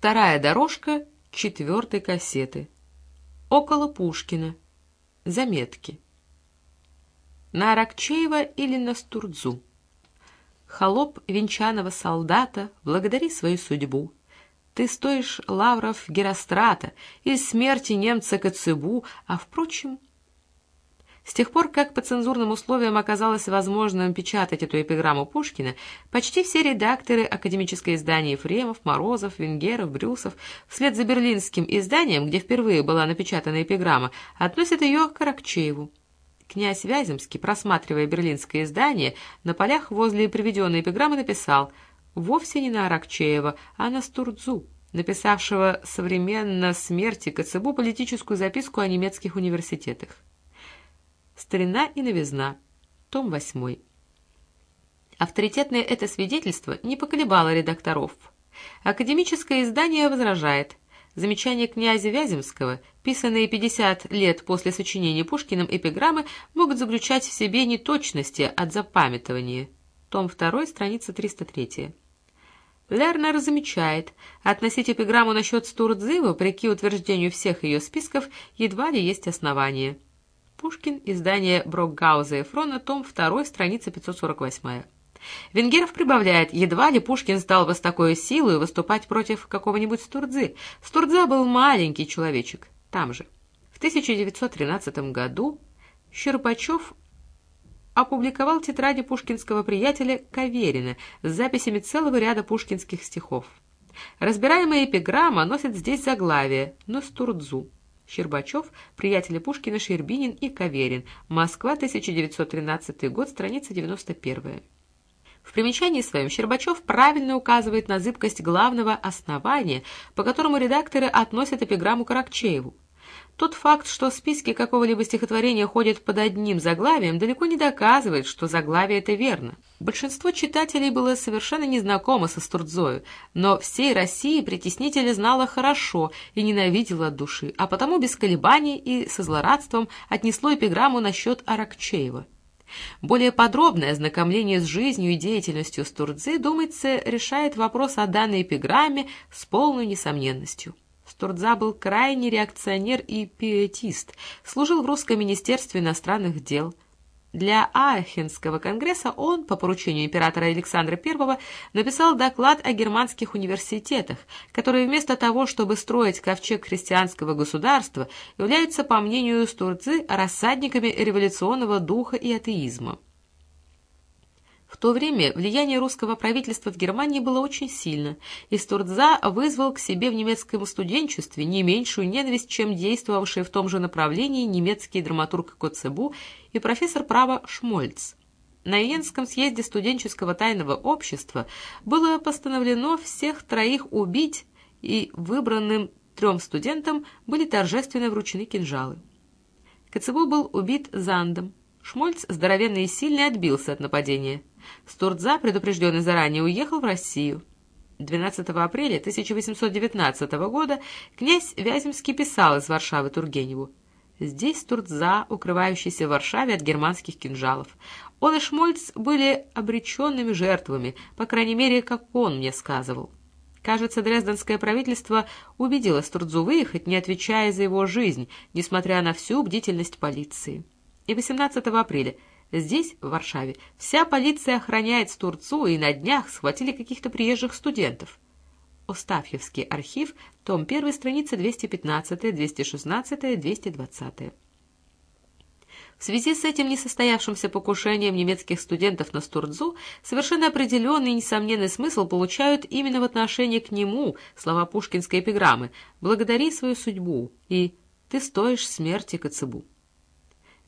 Вторая дорожка четвертой кассеты. Около Пушкина. Заметки. На Аракчеева или на Стурдзу. Холоп венчаного солдата, благодари свою судьбу. Ты стоишь лавров Герострата и смерти немца Коцебу, а, впрочем, с тех пор, как по цензурным условиям оказалось возможным печатать эту эпиграмму Пушкина, почти все редакторы академической издания Ефремов, Морозов, Венгеров, Брюсов, вслед за берлинским изданием, где впервые была напечатана эпиграмма, относят ее к Аракчееву. Князь Вяземский, просматривая берлинское издание, на полях возле приведенной эпиграммы написал «Вовсе не на Аракчеева, а на Стурдзу», написавшего современно смерти Коцебу политическую записку о немецких университетах. Старина и новизна. Том 8. Авторитетное это свидетельство не поколебало редакторов. Академическое издание возражает. Замечания князя Вяземского, писанные 50 лет после сочинения Пушкиным эпиграммы, могут заключать в себе неточности от запамятования. Том 2, страница 303. Лернер замечает, относить эпиграмму насчет Стурдзы, вопреки утверждению всех ее списков, едва ли есть основания. Пушкин, издание Брокгауза и Фрона, том 2, страница 548. Венгеров прибавляет, едва ли Пушкин стал бы с такой силой выступать против какого-нибудь Стурдзы. Стурдза был маленький человечек, там же. В 1913 году Щербачев опубликовал тетради пушкинского приятеля Каверина с записями целого ряда пушкинских стихов. Разбираемая эпиграмма носит здесь заглавие «На Стурдзу». Щербачев, приятели Пушкина Щербинин и Каверин. Москва, 1913 год, страница 91. В примечании своем Щербачев правильно указывает на зыбкость главного основания, по которому редакторы относят эпиграмму Каракчееву. Тот факт, что списки какого-либо стихотворения ходят под одним заглавием, далеко не доказывает, что заглавие это верно. Большинство читателей было совершенно незнакомо со Стурдзою, но всей России притеснителя знала хорошо и ненавидела от души, а потому без колебаний и со злорадством отнесло эпиграмму насчет Аракчеева. Более подробное ознакомление с жизнью и деятельностью Стурдзы, думается, решает вопрос о данной эпиграмме с полной несомненностью. Стурдза был крайний реакционер и пиетист, служил в русском министерстве иностранных дел. Для Аахенского конгресса он, по поручению императора Александра I, написал доклад о германских университетах, которые вместо того, чтобы строить ковчег христианского государства, являются, по мнению Стурдзы, рассадниками революционного духа и атеизма. В то время влияние русского правительства в Германии было очень сильно, и Стурдза вызвал к себе в немецком студенчестве не меньшую ненависть, чем действовавший в том же направлении немецкий драматург Коцебу и профессор права Шмольц. На Иенском съезде студенческого тайного общества было постановлено всех троих убить, и выбранным трем студентам были торжественно вручены кинжалы. Коцебу был убит Зандом. Шмольц, здоровенный и сильный, отбился от нападения. Стурдза, предупрежденный заранее, уехал в Россию. 12 апреля 1819 года князь Вяземский писал из Варшавы Тургеневу. Здесь Турдза, укрывающийся в Варшаве от германских кинжалов. Он и Шмольц были обреченными жертвами, по крайней мере, как он мне сказывал. Кажется, дрезденское правительство убедило Стурдзу выехать, не отвечая за его жизнь, несмотря на всю бдительность полиции. И 18 апреля Здесь, в Варшаве, вся полиция охраняет Стурцу, и на днях схватили каких-то приезжих студентов. Остафьевский архив, том 1, страница 215, 216, 220. В связи с этим несостоявшимся покушением немецких студентов на Стурдзу совершенно определенный и несомненный смысл получают именно в отношении к нему слова пушкинской эпиграммы «Благодари свою судьбу» и «Ты стоишь смерти Коцебу».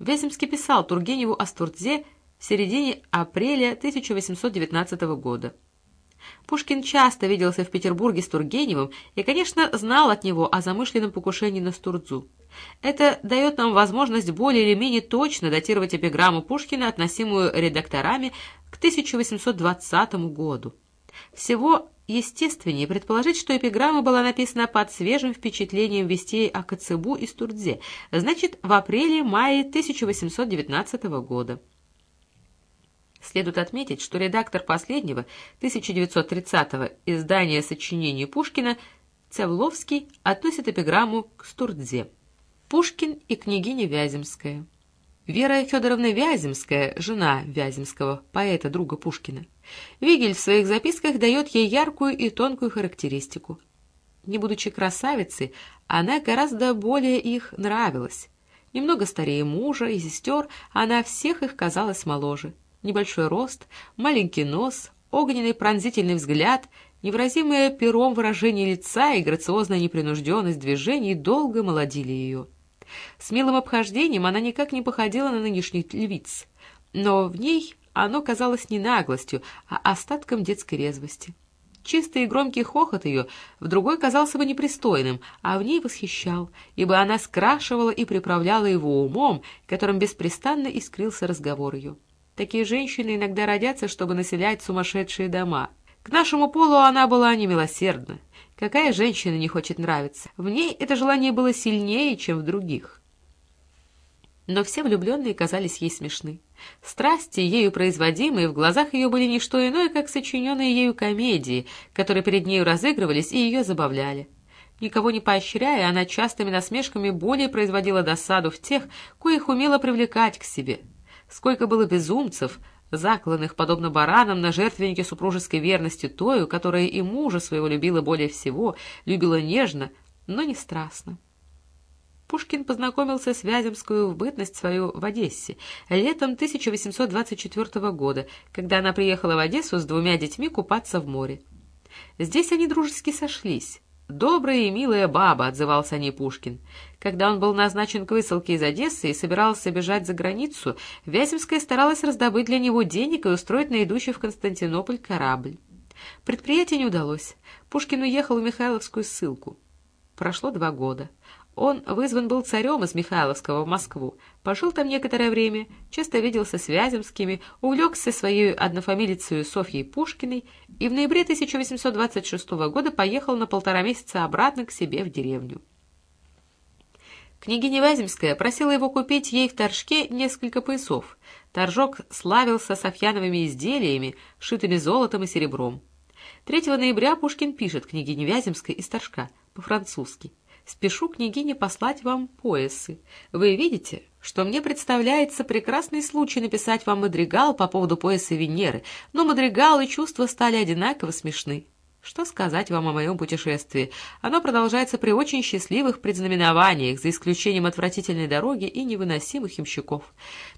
Вяземский писал Тургеневу о Стурдзе в середине апреля 1819 года. Пушкин часто виделся в Петербурге с Тургеневым и, конечно, знал от него о замышленном покушении на Стурдзу. Это дает нам возможность более или менее точно датировать эпиграмму Пушкина, относимую редакторами к 1820 году. Всего естественнее предположить, что эпиграмма была написана под свежим впечатлением вестей о Коцебу и Стурдзе, значит, в апреле-мае 1819 года. Следует отметить, что редактор последнего, 1930-го, издания сочинений Пушкина Цявловский относит эпиграмму к Стурдзе. Пушкин и княгиня Вяземская. Вера Федоровна Вяземская, жена Вяземского, поэта, друга Пушкина. Вигель в своих записках дает ей яркую и тонкую характеристику. Не будучи красавицей, она гораздо более их нравилась. Немного старее мужа и сестер, она всех их казалась моложе. Небольшой рост, маленький нос, огненный пронзительный взгляд, невыразимое пером выражение лица и грациозная непринужденность движений долго молодили ее. С милым обхождением она никак не походила на нынешних львиц, но в ней оно казалось не наглостью, а остатком детской резвости. Чистый и громкий хохот ее в другой казался бы непристойным, а в ней восхищал, ибо она скрашивала и приправляла его умом, которым беспрестанно искрился разговор ее. Такие женщины иногда родятся, чтобы населять сумасшедшие дома. К нашему полу она была немилосердна. Какая женщина не хочет нравиться? В ней это желание было сильнее, чем в других. Но все влюбленные казались ей смешны. Страсти, ею производимые, в глазах ее были не что иное, как сочиненные ею комедии, которые перед нею разыгрывались и ее забавляли. Никого не поощряя, она частыми насмешками более производила досаду в тех, коих умела привлекать к себе. Сколько было безумцев, закланных, подобно баранам, на жертвеннике супружеской верности тою, которая и мужа своего любила более всего, любила нежно, но не страстно. Пушкин познакомился с Вяземскую в бытность свою в Одессе летом 1824 года, когда она приехала в Одессу с двумя детьми купаться в море. Здесь они дружески сошлись. «Добрая и милая баба», — отзывался о Пушкин. Когда он был назначен к высылке из Одессы и собирался бежать за границу, Вяземская старалась раздобыть для него денег и устроить на идущий в Константинополь корабль. Предприятие не удалось. Пушкин уехал в Михайловскую ссылку. Прошло два года. Он вызван был царем из Михайловского в Москву, пожил там некоторое время, часто виделся с Вяземскими, увлекся своей однофамилицей Софьей Пушкиной и в ноябре 1826 года поехал на полтора месяца обратно к себе в деревню. Княгиня Вяземская просила его купить ей в Торжке несколько поясов. Торжок славился софьяновыми изделиями, шитыми золотом и серебром. 3 ноября Пушкин пишет княгине Вяземской из Торжка по-французски спешу, княгине, послать вам поясы. Вы видите, что мне представляется прекрасный случай написать вам мадригал по поводу пояса Венеры, но мадригал и чувства стали одинаково смешны. Что сказать вам о моем путешествии? Оно продолжается при очень счастливых предзнаменованиях, за исключением отвратительной дороги и невыносимых ямщиков.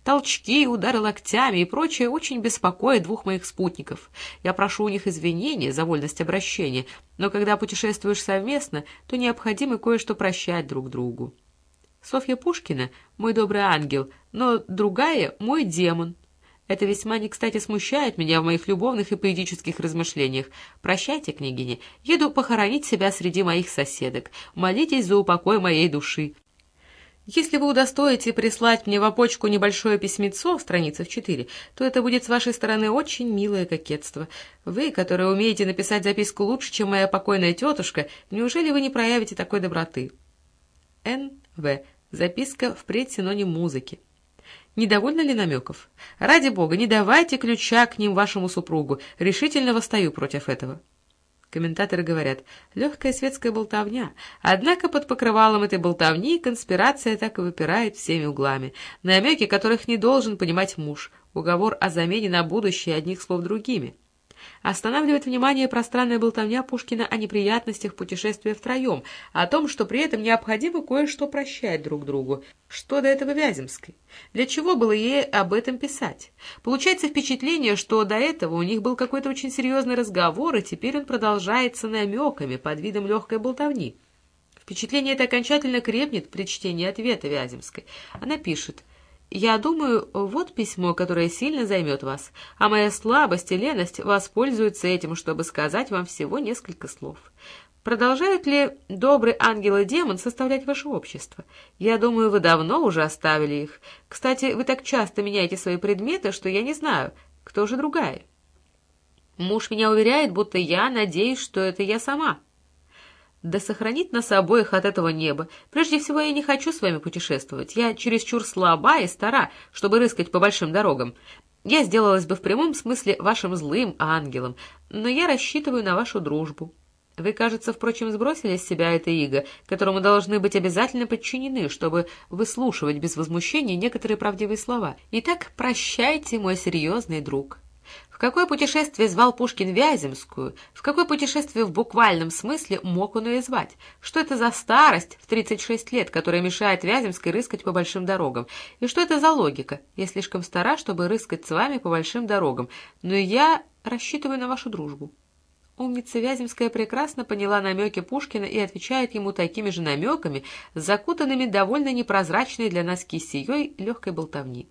Толчки, удары локтями и прочее очень беспокоят двух моих спутников. Я прошу у них извинения за вольность обращения, но когда путешествуешь совместно, то необходимо кое-что прощать друг другу. Софья Пушкина — мой добрый ангел, но другая — мой демон, это весьма не кстати смущает меня в моих любовных и поэтических размышлениях. Прощайте, княгиня, еду похоронить себя среди моих соседок. Молитесь за упокой моей души. Если вы удостоите прислать мне в опочку небольшое письмецо, страница в четыре, то это будет с вашей стороны очень милое кокетство. Вы, которые умеете написать записку лучше, чем моя покойная тетушка, неужели вы не проявите такой доброты? Н. В. Записка впредь синоним музыки. Недовольны ли намеков? Ради бога, не давайте ключа к ним вашему супругу. Решительно восстаю против этого. Комментаторы говорят, легкая светская болтовня. Однако под покрывалом этой болтовни конспирация так и выпирает всеми углами. Намеки, которых не должен понимать муж. Уговор о замене на будущее одних слов другими. Останавливает внимание пространная болтовня Пушкина о неприятностях путешествия втроем, о том, что при этом необходимо кое-что прощать друг другу. Что до этого Вяземской? Для чего было ей об этом писать? Получается впечатление, что до этого у них был какой-то очень серьезный разговор, и теперь он продолжается намеками под видом легкой болтовни. Впечатление это окончательно крепнет при чтении ответа Вяземской. Она пишет — я думаю, вот письмо, которое сильно займет вас, а моя слабость и леность воспользуются этим, чтобы сказать вам всего несколько слов. Продолжают ли добрый ангел и демон составлять ваше общество? Я думаю, вы давно уже оставили их. Кстати, вы так часто меняете свои предметы, что я не знаю, кто же другая. Муж меня уверяет, будто я надеюсь, что это я сама. Да сохранит нас обоих от этого неба. Прежде всего, я не хочу с вами путешествовать. Я чересчур слаба и стара, чтобы рыскать по большим дорогам. Я сделалась бы в прямом смысле вашим злым ангелом, но я рассчитываю на вашу дружбу. Вы, кажется, впрочем, сбросили с себя это иго, которому должны быть обязательно подчинены, чтобы выслушивать без возмущения некоторые правдивые слова. Итак, прощайте, мой серьезный друг. В какое путешествие звал Пушкин Вяземскую? В какое путешествие в буквальном смысле мог он ее звать? Что это за старость в 36 лет, которая мешает Вяземской рыскать по большим дорогам? И что это за логика? Я слишком стара, чтобы рыскать с вами по большим дорогам, но я рассчитываю на вашу дружбу. Умница Вяземская прекрасно поняла намеки Пушкина и отвечает ему такими же намеками, закутанными довольно непрозрачной для нас кисеей легкой болтовни.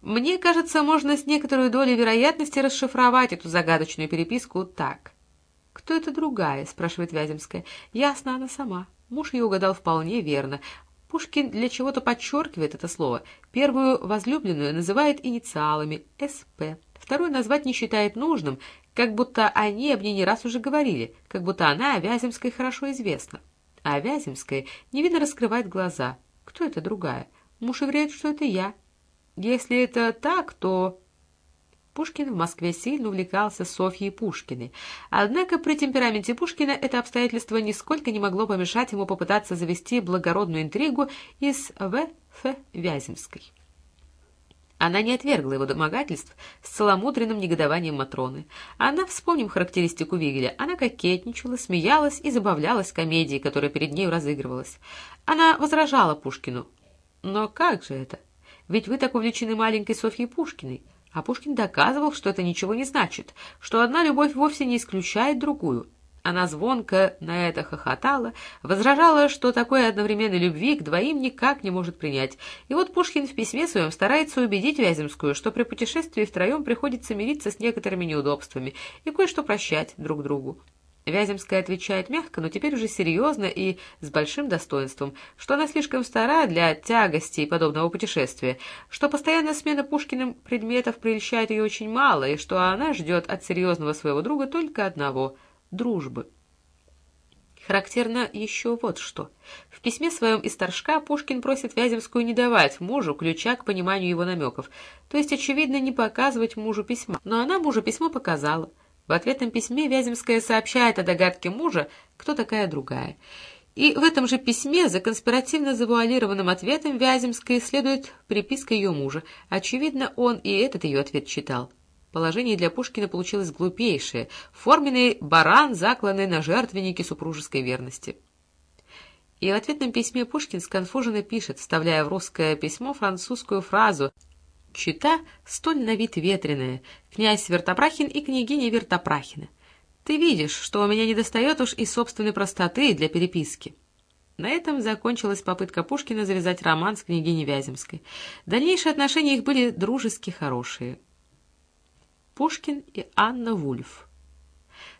Мне кажется, можно с некоторой долей вероятности расшифровать эту загадочную переписку так. «Кто это другая?» — спрашивает Вяземская. «Ясно, она сама». Муж ее угадал вполне верно. Пушкин для чего-то подчеркивает это слово. Первую возлюбленную называет инициалами «СП». Вторую назвать не считает нужным, как будто они об ней не раз уже говорили, как будто она о Вяземской хорошо известна. А Вяземская невинно раскрывает глаза. Кто это другая? Муж уверяет, что это я. Если это так, то... Пушкин в Москве сильно увлекался Софьей Пушкиной. Однако при темпераменте Пушкина это обстоятельство нисколько не могло помешать ему попытаться завести благородную интригу из В. Ф. Вяземской. Она не отвергла его домогательств с целомудренным негодованием Матроны. Она, вспомним характеристику Вигеля, она кокетничала, смеялась и забавлялась комедией, которая перед нею разыгрывалась. Она возражала Пушкину. «Но как же это? Ведь вы так увлечены маленькой Софьей Пушкиной». А Пушкин доказывал, что это ничего не значит, что одна любовь вовсе не исключает другую. Она звонко на это хохотала, возражала, что такой одновременной любви к двоим никак не может принять. И вот Пушкин в письме своем старается убедить Вяземскую, что при путешествии втроем приходится мириться с некоторыми неудобствами и кое-что прощать друг другу. Вяземская отвечает мягко, но теперь уже серьезно и с большим достоинством, что она слишком стара для тягостей подобного путешествия, что постоянная смена Пушкиным предметов прельщает ее очень мало, и что она ждет от серьезного своего друга только одного — дружбы. Характерно еще вот что. В письме своем из Торжка Пушкин просит Вяземскую не давать мужу ключа к пониманию его намеков, то есть, очевидно, не показывать мужу письма. Но она мужу письмо показала. В ответном письме Вяземская сообщает о догадке мужа, кто такая другая. И в этом же письме за конспиративно завуалированным ответом Вяземской следует приписка ее мужа. Очевидно, он и этот ее ответ читал. Положение для Пушкина получилось глупейшее, форменный баран, закланный на жертвеннике супружеской верности. И в ответном письме Пушкин сконфуженно пишет, вставляя в русское письмо французскую фразу «Чита столь на вид ветреная, князь Вертопрахин и княгиня Вертопрахина. Ты видишь, что у меня недостает уж и собственной простоты для переписки». На этом закончилась попытка Пушкина завязать роман с княгиней Вяземской. Дальнейшие отношения их были дружески хорошие. Пушкин и Анна Вульф.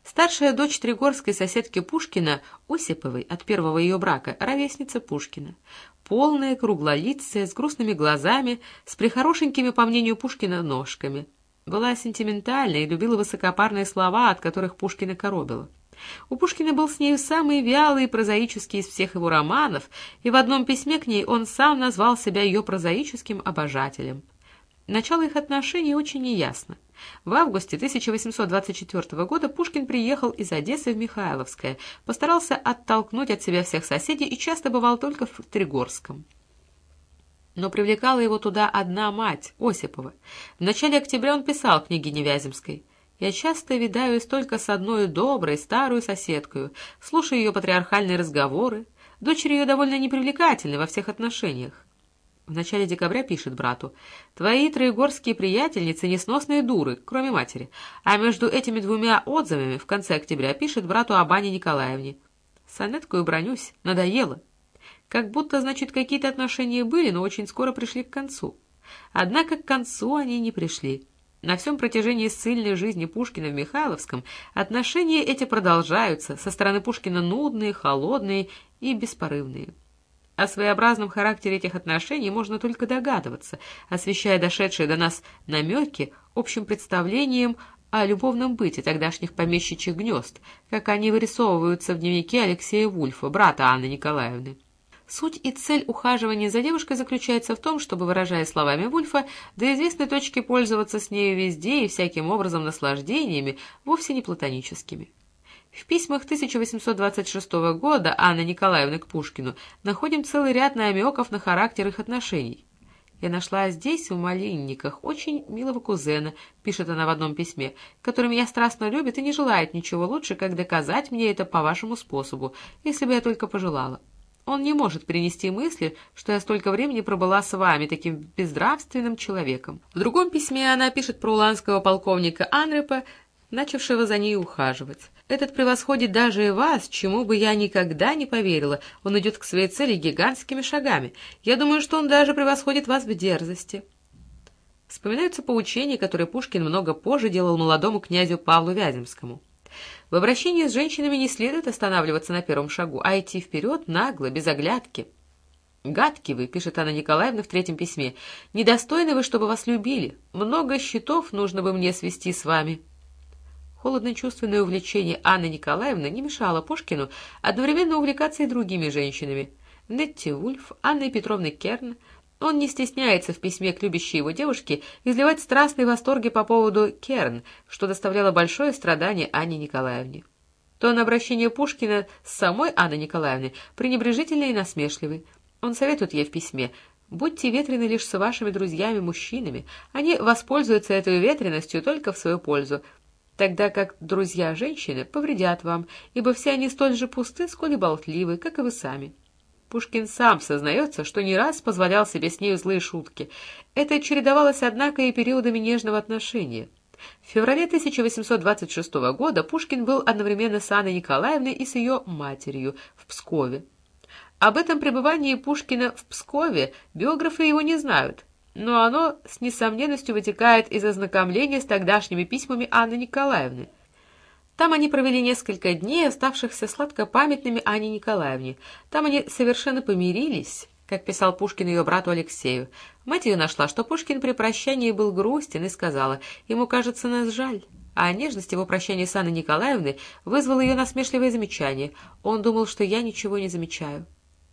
Старшая дочь тригорской соседки Пушкина, Осиповой, от первого ее брака, ровесница Пушкина. Полная, круглолицая, с грустными глазами, с прихорошенькими, по мнению Пушкина, ножками. Была сентиментальна и любила высокопарные слова, от которых Пушкина коробила. У Пушкина был с нею самый вялый и прозаический из всех его романов, и в одном письме к ней он сам назвал себя ее прозаическим обожателем. Начало их отношений очень неясно. В августе 1824 года Пушкин приехал из Одессы в Михайловское, постарался оттолкнуть от себя всех соседей и часто бывал только в Тригорском. Но привлекала его туда одна мать, Осипова. В начале октября он писал княгине Вяземской. «Я часто видаюсь только с одной доброй старую соседкою, слушаю ее патриархальные разговоры. Дочери ее довольно непривлекательны во всех отношениях. В начале декабря пишет брату. «Твои троегорские приятельницы несносные дуры, кроме матери». А между этими двумя отзывами в конце октября пишет брату об Ане Николаевне. «Сонеткую бронюсь. Надоело». Как будто, значит, какие-то отношения были, но очень скоро пришли к концу. Однако к концу они не пришли. На всем протяжении ссыльной жизни Пушкина в Михайловском отношения эти продолжаются, со стороны Пушкина нудные, холодные и беспорывные. О своеобразном характере этих отношений можно только догадываться, освещая дошедшие до нас намеки общим представлением о любовном быте тогдашних помещичьих гнезд, как они вырисовываются в дневнике Алексея Вульфа, брата Анны Николаевны. Суть и цель ухаживания за девушкой заключается в том, чтобы, выражая словами Вульфа, до известной точки пользоваться с нею везде и всяким образом наслаждениями, вовсе не платоническими. В письмах 1826 года Анны Николаевны к Пушкину находим целый ряд намеков на характер их отношений. «Я нашла здесь, в Малинниках, очень милого кузена», — пишет она в одном письме, «который меня страстно любит и не желает ничего лучше, как доказать мне это по вашему способу, если бы я только пожелала. Он не может принести мысли, что я столько времени пробыла с вами, таким безнравственным человеком». В другом письме она пишет про уланского полковника Анрепа, начавшего за ней ухаживать. Этот превосходит даже и вас, чему бы я никогда не поверила. Он идет к своей цели гигантскими шагами. Я думаю, что он даже превосходит вас в дерзости. Вспоминаются поучения, которые Пушкин много позже делал молодому князю Павлу Вяземскому. В обращении с женщинами не следует останавливаться на первом шагу, а идти вперед нагло, без оглядки. «Гадки вы», — пишет Анна Николаевна в третьем письме, — «недостойны вы, чтобы вас любили. Много счетов нужно бы мне свести с вами». Холодно-чувственное увлечение Анны Николаевны не мешало Пушкину одновременно увлекаться и другими женщинами. Нетти Вульф, Анной Петровной Керн. Он не стесняется в письме к любящей его девушке изливать страстные восторги по поводу Керн, что доставляло большое страдание Анне Николаевне. То на обращение Пушкина с самой Анной Николаевной пренебрежительный и насмешливый. Он советует ей в письме «Будьте ветрены лишь с вашими друзьями-мужчинами. Они воспользуются этой ветренностью только в свою пользу, тогда как друзья-женщины повредят вам, ибо все они столь же пусты, сколь и болтливы, как и вы сами. Пушкин сам сознается, что не раз позволял себе с нею злые шутки. Это чередовалось, однако, и периодами нежного отношения. В феврале 1826 года Пушкин был одновременно с Анной Николаевной и с ее матерью в Пскове. Об этом пребывании Пушкина в Пскове биографы его не знают, но оно с несомненностью вытекает из ознакомления с тогдашними письмами Анны Николаевны. Там они провели несколько дней, оставшихся сладкопамятными Анне Николаевне. Там они совершенно помирились, как писал Пушкин ее брату Алексею. Мать ее нашла, что Пушкин при прощании был грустен и сказала, ему кажется, нас жаль. А нежность его прощания с Анной Николаевной вызвала ее насмешливое замечание. Он думал, что я ничего не замечаю.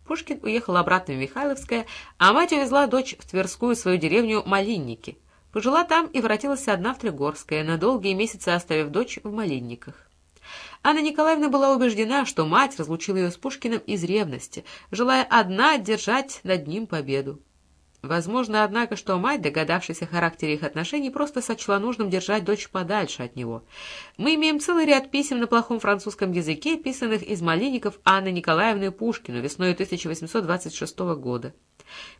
Пушкин уехал обратно в Михайловское, а мать увезла дочь в Тверскую свою деревню Малинники. Пожила там и воротилась одна в Тригорское, на долгие месяцы оставив дочь в Малинниках. Анна Николаевна была убеждена, что мать разлучила ее с Пушкиным из ревности, желая одна держать над ним победу. Возможно, однако, что мать, догадавшись о характере их отношений, просто сочла нужным держать дочь подальше от него. Мы имеем целый ряд писем на плохом французском языке, писанных из малинников Анны Николаевны Пушкину весной 1826 года.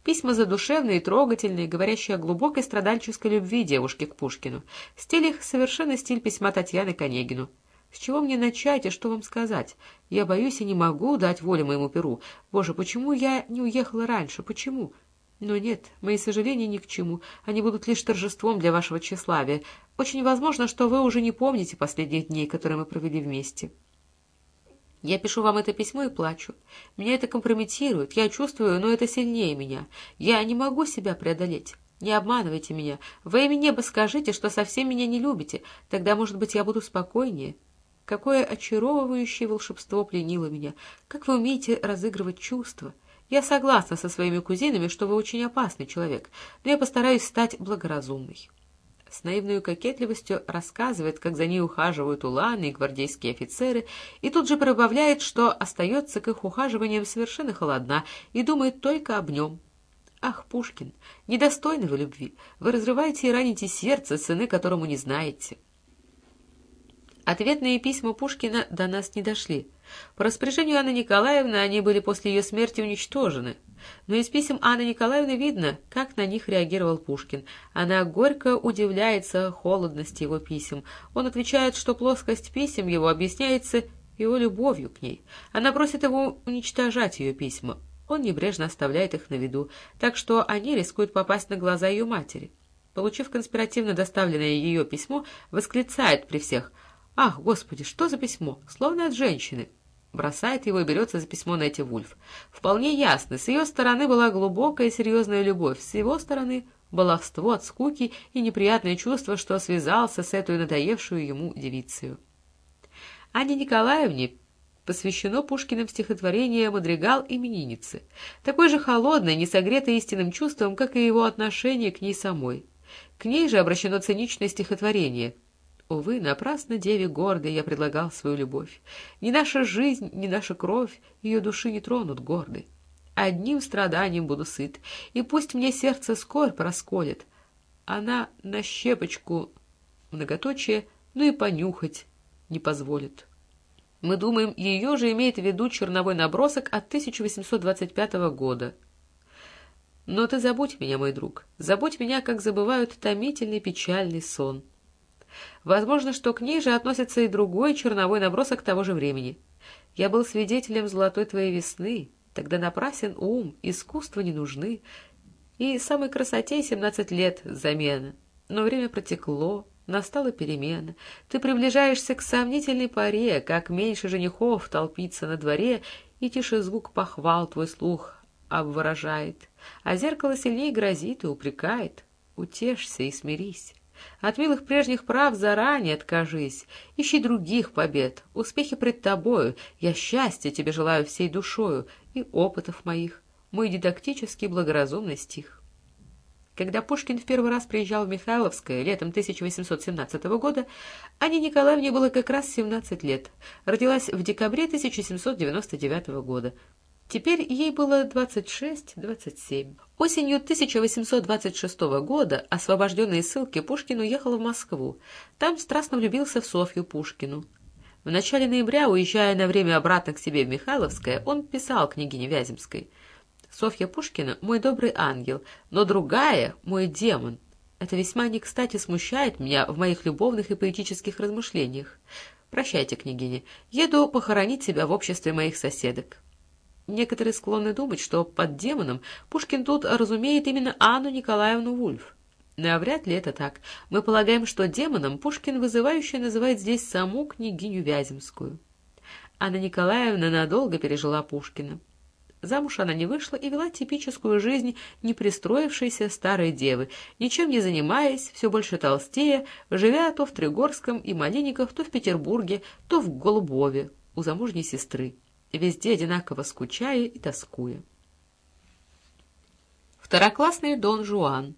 Письма задушевные и трогательные, говорящие о глубокой страдальческой любви девушки к Пушкину. Стиль их — совершенно стиль письма Татьяны Конегину. С чего мне начать и что вам сказать? Я боюсь и не могу дать волю моему перу. Боже, почему я не уехала раньше? Почему? Но нет, мои сожаления ни к чему. Они будут лишь торжеством для вашего тщеславия. Очень возможно, что вы уже не помните последних дней, которые мы провели вместе. Я пишу вам это письмо и плачу. Меня это компрометирует, я чувствую, но это сильнее меня. Я не могу себя преодолеть. Не обманывайте меня. Во имя неба скажите, что совсем меня не любите. Тогда, может быть, я буду спокойнее. Какое очаровывающее волшебство пленило меня. Как вы умеете разыгрывать чувства. Я согласна со своими кузинами, что вы очень опасный человек, но я постараюсь стать благоразумной. С наивной кокетливостью рассказывает, как за ней ухаживают уланы и гвардейские офицеры, и тут же прибавляет, что остается к их ухаживаниям совершенно холодна и думает только об нем. Ах, Пушкин, недостойны вы любви, вы разрываете и раните сердце, цены которому не знаете. Ответные письма Пушкина до нас не дошли. По распоряжению Анны Николаевны они были после ее смерти уничтожены. Но из писем Анны Николаевны видно, как на них реагировал Пушкин. Она горько удивляется холодности его писем. Он отвечает, что плоскость писем его объясняется его любовью к ней. Она просит его уничтожать ее письма. Он небрежно оставляет их на виду, так что они рискуют попасть на глаза ее матери. Получив конспиративно доставленное ее письмо, восклицает при всех — «Ах, господи, что за письмо? Словно от женщины». Бросает его и берется за письмо Нэти Вульф. Вполне ясно, с ее стороны была глубокая и серьезная любовь, с его стороны — баловство от скуки и неприятное чувство, что связался с этой надоевшую ему девицей. Анне Николаевне посвящено Пушкиным стихотворение «Мадригал именинницы», такой же холодное, не согретое истинным чувством, как и его отношение к ней самой. К ней же обращено циничное стихотворение — Увы, напрасно деве гордой я предлагал свою любовь. Ни наша жизнь, ни наша кровь ее души не тронут гордой. Одним страданием буду сыт, и пусть мне сердце скорбь расколет. Она на щепочку многоточие, ну и понюхать не позволит. Мы думаем, ее же имеет в виду черновой набросок от 1825 года. Но ты забудь меня, мой друг, забудь меня, как забывают томительный печальный сон. Возможно, что к ней же относится и другой черновой набросок того же времени. Я был свидетелем золотой твоей весны, тогда напрасен ум, искусства не нужны, и самой красоте семнадцать лет замена. Но время протекло, Настала перемена. Ты приближаешься к сомнительной паре, как меньше женихов толпится на дворе, и тише звук похвал твой слух обворожает, а зеркало сильнее грозит и упрекает. Утешься и смирись. От милых прежних прав заранее откажись, ищи других побед, успехи пред тобою, я счастья тебе желаю всей душою и опытов моих, мой дидактический благоразумный стих. Когда Пушкин в первый раз приезжал в Михайловское летом 1817 года, Анне Николаевне было как раз 17 лет. Родилась в декабре 1799 года. Теперь ей было 26-27. Осенью 1826 года, освобожденный из ссылки, Пушкин уехал в Москву. Там страстно влюбился в Софью Пушкину. В начале ноября, уезжая на время обратно к себе в Михайловское, он писал княгине Вяземской — Софья Пушкина — мой добрый ангел, но другая — мой демон. Это весьма не кстати смущает меня в моих любовных и поэтических размышлениях. Прощайте, княгиня, еду похоронить себя в обществе моих соседок. Некоторые склонны думать, что под демоном Пушкин тут разумеет именно Анну Николаевну Вульф. Но вряд ли это так. Мы полагаем, что демоном Пушкин вызывающе называет здесь саму княгиню Вяземскую. Анна Николаевна надолго пережила Пушкина. Замуж она не вышла и вела типическую жизнь непристроившейся старой девы, ничем не занимаясь, все больше толстея, живя то в Тригорском и Малиниках, то в Петербурге, то в Голубове у замужней сестры, везде одинаково скучая и тоскуя. Второклассный Дон Жуан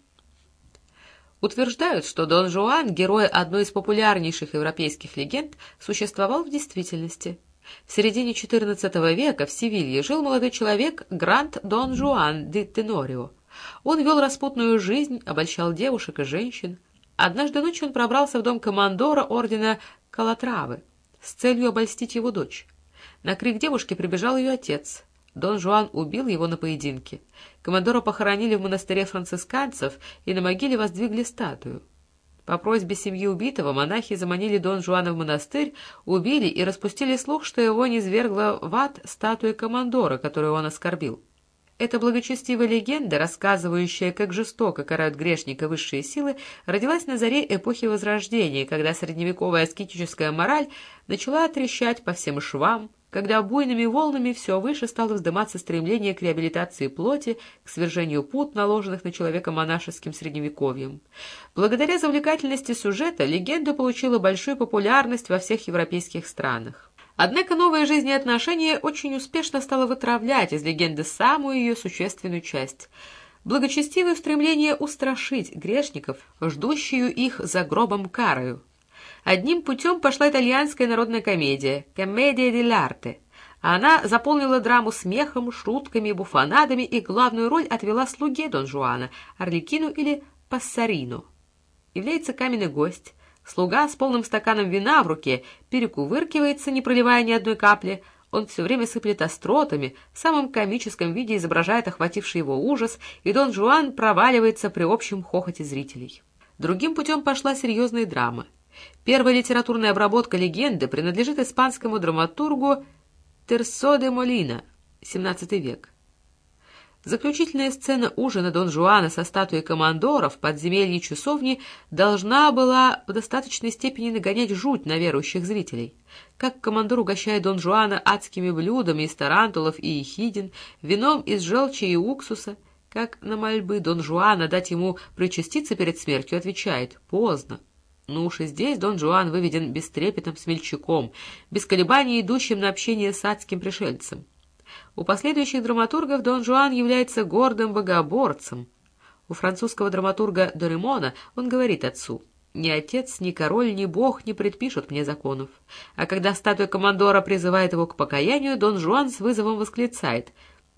Утверждают, что Дон Жуан, герой одной из популярнейших европейских легенд, существовал в действительности – в середине XIV века в Севилье жил молодой человек Грант Дон Жуан де Тенорио. Он вел распутную жизнь, обольщал девушек и женщин. Однажды ночью он пробрался в дом командора ордена Калатравы с целью обольстить его дочь. На крик девушки прибежал ее отец. Дон Жуан убил его на поединке. Командора похоронили в монастыре францисканцев и на могиле воздвигли статую. По просьбе семьи убитого монахи заманили Дон Жуана в монастырь, убили и распустили слух, что его низвергла в ад статуя командора, которую он оскорбил. Эта благочестивая легенда, рассказывающая, как жестоко карают грешника высшие силы, родилась на заре эпохи Возрождения, когда средневековая аскетическая мораль начала трещать по всем швам, когда буйными волнами все выше стало вздыматься стремление к реабилитации плоти, к свержению пут, наложенных на человека монашеским средневековьем. Благодаря завлекательности сюжета легенда получила большую популярность во всех европейских странах. Однако новое жизнеотношение очень успешно стало вытравлять из легенды самую ее существенную часть – благочестивое стремление устрашить грешников, ждущую их за гробом карою. Одним путем пошла итальянская народная комедия «Комедия дель Она заполнила драму смехом, шутками, буфонадами и главную роль отвела слуге Дон Жуана, Орликину или Пассарину. Является каменный гость. Слуга с полным стаканом вина в руке перекувыркивается, не проливая ни одной капли. Он все время сыплет остротами, в самом комическом виде изображает охвативший его ужас, и Дон Жуан проваливается при общем хохоте зрителей. Другим путем пошла серьезная драма — Первая литературная обработка легенды принадлежит испанскому драматургу Терсо де Молина, XVII век. Заключительная сцена ужина Дон Жуана со статуей командора в подземелье часовни должна была в достаточной степени нагонять жуть на верующих зрителей. Как командор угощает Дон Жуана адскими блюдами из тарантулов и ехидин, вином из желчи и уксуса, как на мольбы Дон Жуана дать ему причаститься перед смертью, отвечает «поздно». Но уж и здесь Дон Жуан выведен бестрепетным смельчаком, без колебаний идущим на общение с адским пришельцем. У последующих драматургов Дон Жуан является гордым богоборцем. У французского драматурга Доремона он говорит отцу Ни отец, ни король, ни бог не предпишут мне законов. А когда статуя командора призывает его к покаянию, Дон Жуан с вызовом восклицает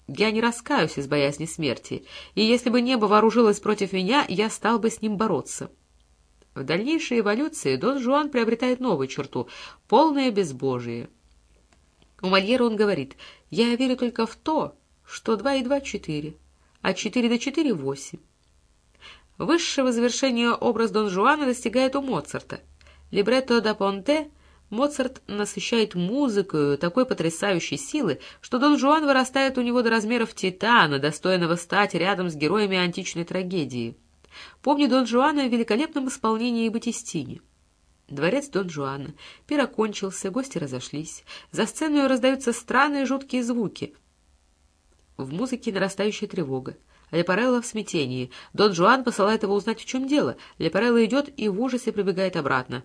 «Я не раскаюсь из боязни смерти, и если бы небо вооружилось против меня, я стал бы с ним бороться». В дальнейшей эволюции Дон Жуан приобретает новую черту — полное безбожие. У Мольера он говорит «Я верю только в то, что два и два — четыре, а четыре до четыре — восемь». Высшего завершения образ Дон Жуана достигает у Моцарта. Либретто да Понте Моцарт насыщает музыкою такой потрясающей силы, что Дон Жуан вырастает у него до размеров титана, достойного стать рядом с героями античной трагедии. Помню Дон Жуана в великолепном исполнении Батистини. Дворец Дон Жуана. Пир окончился, гости разошлись. За сценой раздаются странные жуткие звуки. В музыке нарастающая тревога. Лепарелло в смятении. Дон Жуан посылает его узнать, в чем дело. Лепарелло идет и в ужасе прибегает обратно.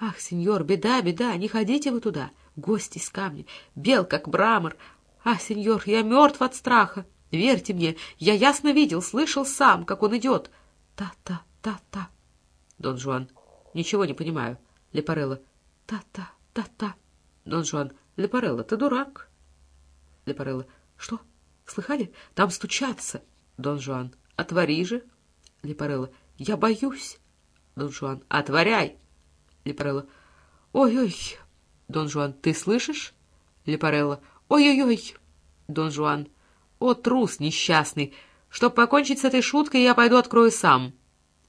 «Ах, сеньор, беда, беда, не ходите вы туда. Гость из камня, бел, как брамор. Ах, сеньор, я мертв от страха. Верьте мне, я ясно видел, слышал сам, как он идет. Та-та, та-та». Дон Жуан. «Ничего не понимаю». Лепарелло. «Та-та, та-та». Дон Жуан. «Лепарелло, ты дурак». Лепарелло. «Что? Слыхали? Там стучатся». Дон Жуан. «Отвори же!» Лепарелло. «Я боюсь!» Дон Жуан. «Отворяй!» Лепарелло. «Ой-ой!» Дон Жуан. «Ты слышишь?» Лепарелло. «Ой-ой-ой!» Дон Жуан. «О, трус несчастный! Чтоб покончить с этой шуткой, я пойду открою сам!»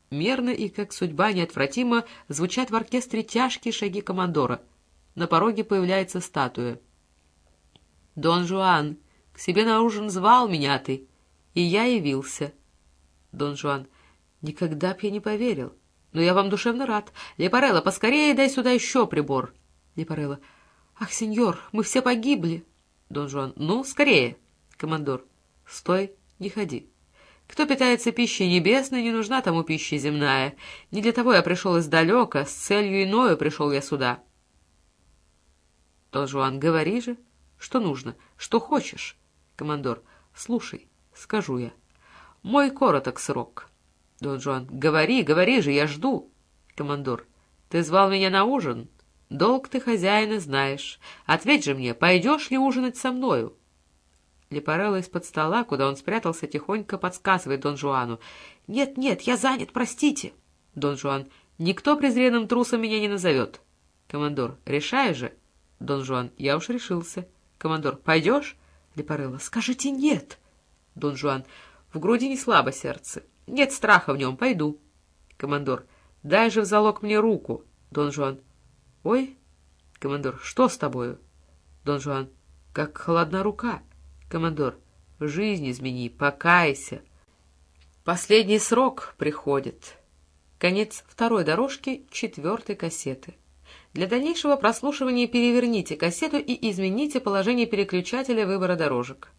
Мерно и, как судьба неотвратимо, звучат в оркестре тяжкие шаги командора. На пороге появляется статуя. «Дон Жуан, к себе на ужин звал меня ты!» И я явился. Дон Жуан. Никогда б я не поверил. Но я вам душевно рад. Лепарелло, поскорее дай сюда еще прибор. Лепарелло. Ах, сеньор, мы все погибли. Дон Жуан. Ну, скорее. Командор. Стой, не ходи. Кто питается пищей небесной, не нужна тому пища земная. Не для того я пришел издалека, с целью иною пришел я сюда. Дон Жуан, говори же, что нужно, что хочешь. Командор, слушай. Скажу я. Мой короток срок. Дон Жуан. Говори, говори же, я жду. Командор. Ты звал меня на ужин? Долг ты хозяина знаешь. Ответь же мне, пойдешь ли ужинать со мною? Лепарелло из-под стола, куда он спрятался, тихонько подсказывает Дон Жуану. «Нет, нет, я занят, простите!» Дон Жуан. «Никто презренным трусом меня не назовет». Командор. «Решай же». Дон Жуан. «Я уж решился». Командор. «Пойдешь?» Лепарелло. «Скажите нет». Дон Жуан. В груди не слабо сердце. Нет страха в нем, пойду. Командор. Дай же в залог мне руку. Дон Жуан. Ой. Командор. Что с тобою? Дон Жуан. Как холодна рука. Командор. Жизнь измени, покайся. Последний срок приходит. Конец второй дорожки четвертой кассеты. Для дальнейшего прослушивания переверните кассету и измените положение переключателя выбора дорожек.